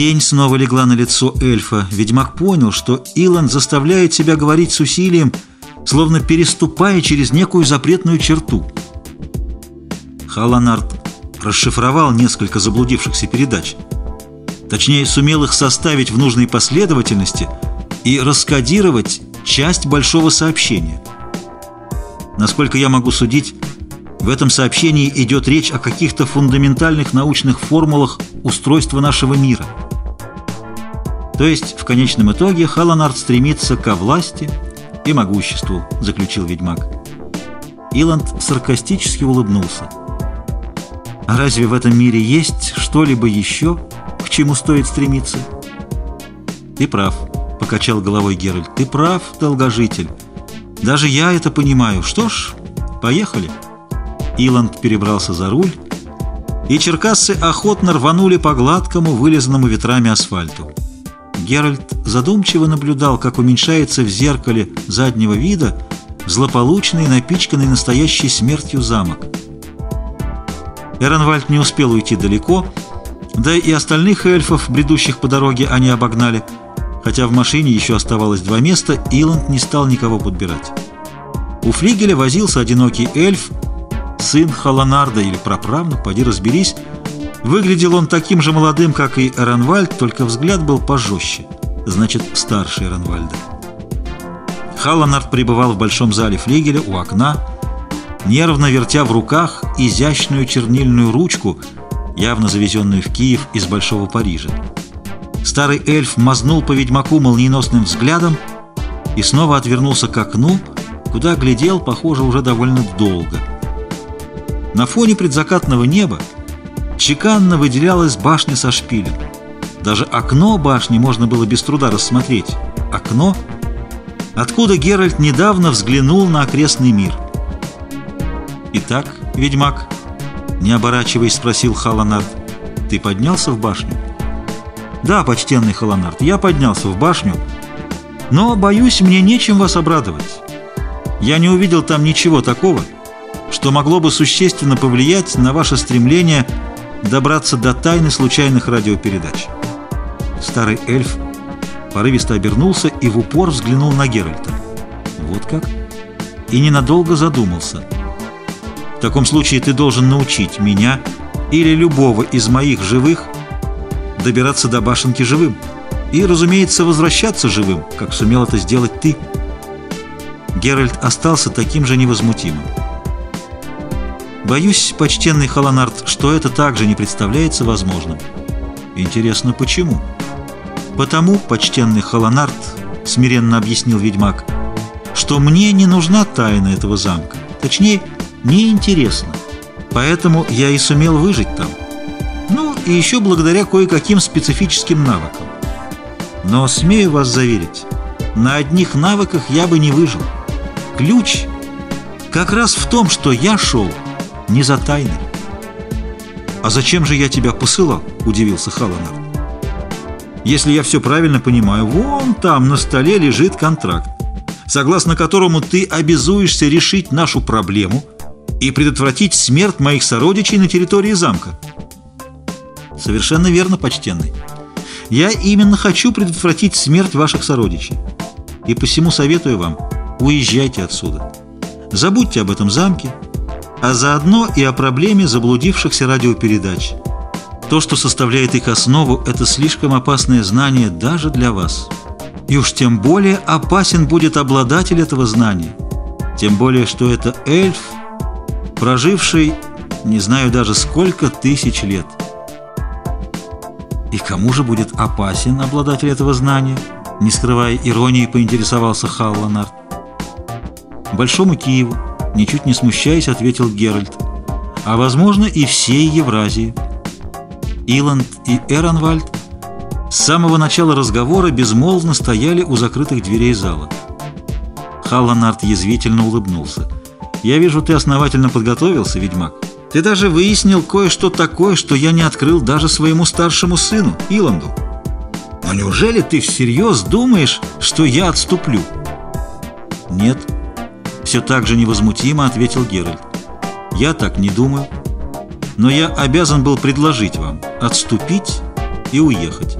Тень снова легла на лицо эльфа. Ведьмак понял, что Илон заставляет себя говорить с усилием, словно переступая через некую запретную черту. Халанард расшифровал несколько заблудившихся передач. Точнее, сумел их составить в нужной последовательности и раскодировать часть большого сообщения. Насколько я могу судить, в этом сообщении идет речь о каких-то фундаментальных научных формулах устройства нашего мира. То есть, в конечном итоге, Халанард стремится ко власти и могуществу, заключил ведьмак. Иланд саркастически улыбнулся. А разве в этом мире есть что-либо еще, к чему стоит стремиться? Ты прав, покачал головой Геральт. Ты прав, долгожитель. Даже я это понимаю. Что ж, поехали. Иланд перебрался за руль, и черкассы охотно рванули по гладкому, вылизанному ветрами асфальту. Геральт задумчиво наблюдал, как уменьшается в зеркале заднего вида злополучный, напичканный настоящей смертью замок. Эронвальд не успел уйти далеко, да и остальных эльфов, бредущих по дороге, они обогнали. Хотя в машине еще оставалось два места, Иланд не стал никого подбирать. У флигеля возился одинокий эльф, сын Халанарда или праправнук, поди разберись. Выглядел он таким же молодым, как и Эронвальд, только взгляд был пожестче, значит, старше Эронвальда. Халанард пребывал в большом зале флигеля у окна, нервно вертя в руках изящную чернильную ручку, явно завезенную в Киев из Большого Парижа. Старый эльф мазнул по ведьмаку молниеносным взглядом и снова отвернулся к окну, куда глядел, похоже, уже довольно долго. На фоне предзакатного неба чеканно выделялась башня со шпилем. Даже окно башни можно было без труда рассмотреть. Окно, откуда Геральт недавно взглянул на окрестный мир. «Итак, ведьмак», — не оборачиваясь, спросил Халанард, — «ты поднялся в башню?» «Да, почтенный Халанард, я поднялся в башню, но, боюсь, мне нечем вас обрадовать. Я не увидел там ничего такого, что могло бы существенно повлиять на ваше стремление добраться до тайны случайных радиопередач». Старый эльф порывисто обернулся и в упор взглянул на Геральта. «Вот как?» И ненадолго задумался – в таком случае ты должен научить меня или любого из моих живых добираться до башенки живым. И, разумеется, возвращаться живым, как сумел это сделать ты. Геральт остался таким же невозмутимым. Боюсь, почтенный Халанард, что это также не представляется возможным. Интересно, почему? Потому, почтенный Халанард, смиренно объяснил ведьмак, что мне не нужна тайна этого замка. Точнее, неинтересно. Поэтому я и сумел выжить там. Ну, и еще благодаря кое-каким специфическим навыкам. Но смею вас заверить, на одних навыках я бы не выжил. Ключ как раз в том, что я шел не за тайной. «А зачем же я тебя посылал?» – удивился Халанар. «Если я все правильно понимаю, вон там на столе лежит контракт, согласно которому ты обязуешься решить нашу проблему – и предотвратить смерть моих сородичей на территории замка. Совершенно верно, почтенный. Я именно хочу предотвратить смерть ваших сородичей. И посему советую вам, уезжайте отсюда. Забудьте об этом замке, а заодно и о проблеме заблудившихся радиопередач. То, что составляет их основу, это слишком опасное знание даже для вас. И уж тем более опасен будет обладатель этого знания. Тем более, что это эльф – проживший не знаю даже сколько тысяч лет. И кому же будет опасен обладатель этого знания? Не скрывая иронии, поинтересовался Халланард. Большому Киеву, ничуть не смущаясь, ответил Геральт. А возможно и всей Евразии. Иланд и Эронвальд с самого начала разговора безмолвно стояли у закрытых дверей зала. Халланард язвительно улыбнулся. Я вижу, ты основательно подготовился, ведьмак. Ты даже выяснил кое-что такое, что я не открыл даже своему старшему сыну, Иланду. Но неужели ты всерьез думаешь, что я отступлю? Нет. Все так же невозмутимо ответил Геральт. Я так не думаю. Но я обязан был предложить вам отступить и уехать.